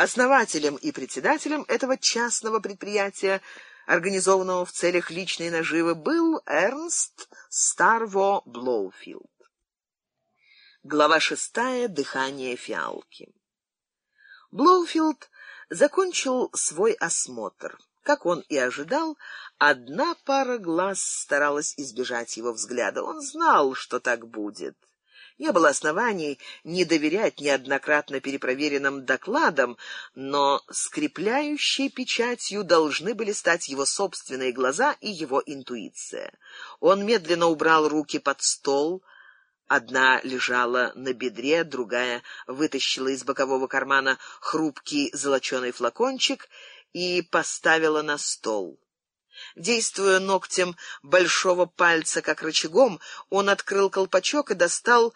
Основателем и председателем этого частного предприятия, организованного в целях личной наживы, был Эрнст Ставро Блоуфилд. Глава шестая. Дыхание фиалки. Блоуфилд закончил свой осмотр. Как он и ожидал, одна пара глаз старалась избежать его взгляда. Он знал, что так будет. Не было оснований не доверять неоднократно перепроверенным докладам, но скрепляющей печатью должны были стать его собственные глаза и его интуиция. Он медленно убрал руки под стол, Одна лежала на бедре, другая вытащила из бокового кармана хрупкий золоченый флакончик и поставила на стол. Действуя ногтем большого пальца как рычагом, он открыл колпачок и достал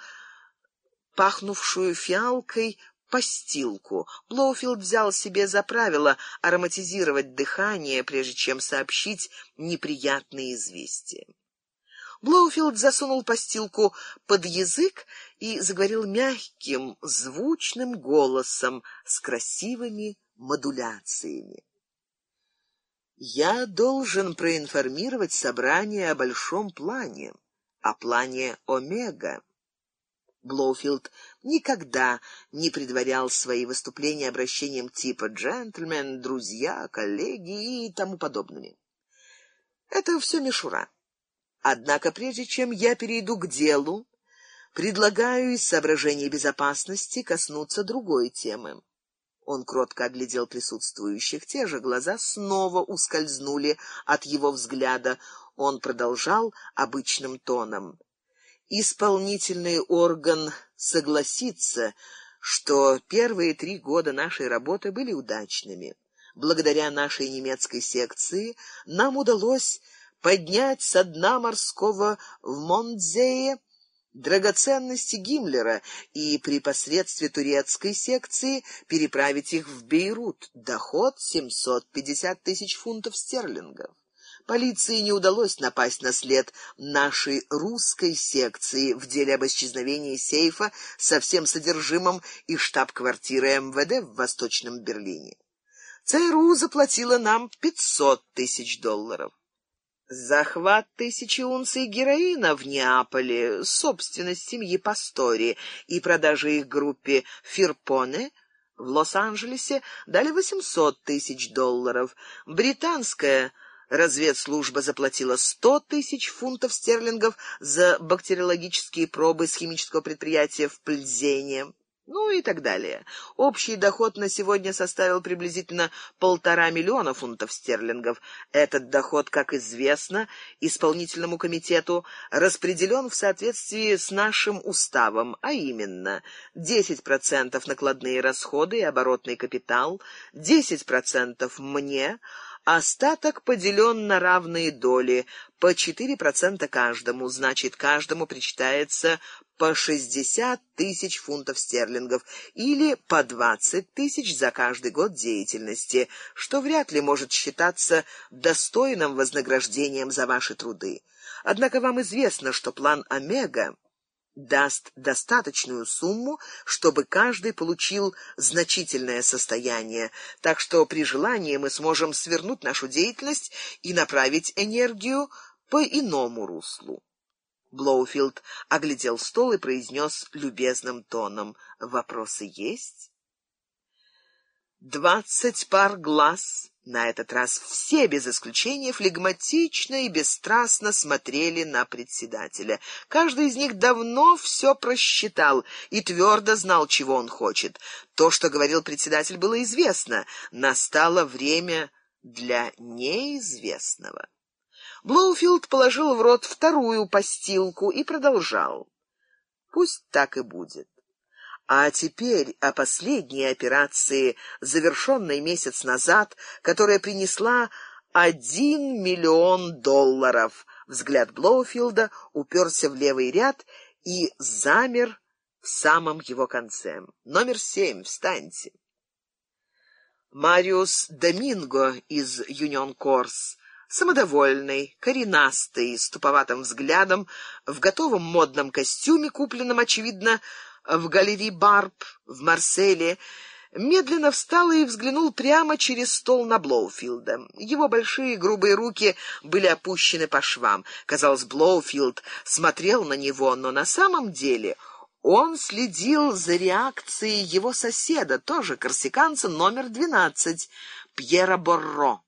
пахнувшую фиалкой пастилку. Блоуфилд взял себе за правило ароматизировать дыхание, прежде чем сообщить неприятные известия. Блоуфилд засунул пастилку под язык и заговорил мягким, звучным голосом с красивыми модуляциями. Я должен проинформировать собрание о большом плане, о плане Омега. Блоуфилд никогда не предварял свои выступления обращением типа «джентльмен», «друзья», «коллеги» и тому подобными. Это все мишура. Однако прежде чем я перейду к делу, предлагаю из соображений безопасности коснуться другой темы. Он кротко оглядел присутствующих, те же глаза снова ускользнули от его взгляда. Он продолжал обычным тоном: Исполнительный орган согласится, что первые три года нашей работы были удачными. Благодаря нашей немецкой секции нам удалось поднять со дна морского в Монтзее драгоценности Гиммлера и при посредстве турецкой секции переправить их в Бейрут. Доход 750 тысяч фунтов стерлингов. Полиции не удалось напасть на след нашей русской секции в деле об исчезновении сейфа со всем содержимым и штаб-квартиры МВД в Восточном Берлине. ЦРУ заплатила нам 500 тысяч долларов. Захват тысячи унций героина в Неаполе, собственность семьи Пастори, и продажа их группе Фирпоне в Лос-Анджелесе дали 800 тысяч долларов. Британская разведслужба заплатила 100 тысяч фунтов стерлингов за бактериологические пробы с химического предприятия в Пльзене ну и так далее. Общий доход на сегодня составил приблизительно полтора миллиона фунтов стерлингов. Этот доход, как известно, исполнительному комитету распределен в соответствии с нашим уставом, а именно 10% накладные расходы и оборотный капитал, 10% мне, Остаток поделен на равные доли, по 4% каждому, значит, каждому причитается по 60 тысяч фунтов стерлингов или по 20 тысяч за каждый год деятельности, что вряд ли может считаться достойным вознаграждением за ваши труды. Однако вам известно, что план Омега даст достаточную сумму, чтобы каждый получил значительное состояние, так что при желании мы сможем свернуть нашу деятельность и направить энергию по иному руслу. Блоуфилд оглядел стол и произнес любезным тоном: "Вопросы есть?" Двадцать пар глаз, на этот раз все без исключения флегматично и бесстрастно смотрели на председателя. Каждый из них давно все просчитал и твердо знал, чего он хочет. То, что говорил председатель, было известно. Настало время для неизвестного. Блоуфилд положил в рот вторую постилку и продолжал: "Пусть так и будет. А теперь о последней операции, завершенной месяц назад, которая принесла один миллион долларов. Взгляд Блоуфилда уперся в левый ряд и замер в самом его конце. Номер семь, встаньте. Мариус Доминго из Юнион Корс самодовольный, коренастый, с туповатым взглядом, в готовом модном костюме, купленном очевидно в галерее Барб в Марселе, медленно встал и взглянул прямо через стол на Блоуфилда. Его большие грубые руки были опущены по швам. Казалось, Блоуфилд смотрел на него, но на самом деле он следил за реакцией его соседа, тоже корсиканца номер двенадцать, Пьера Борро.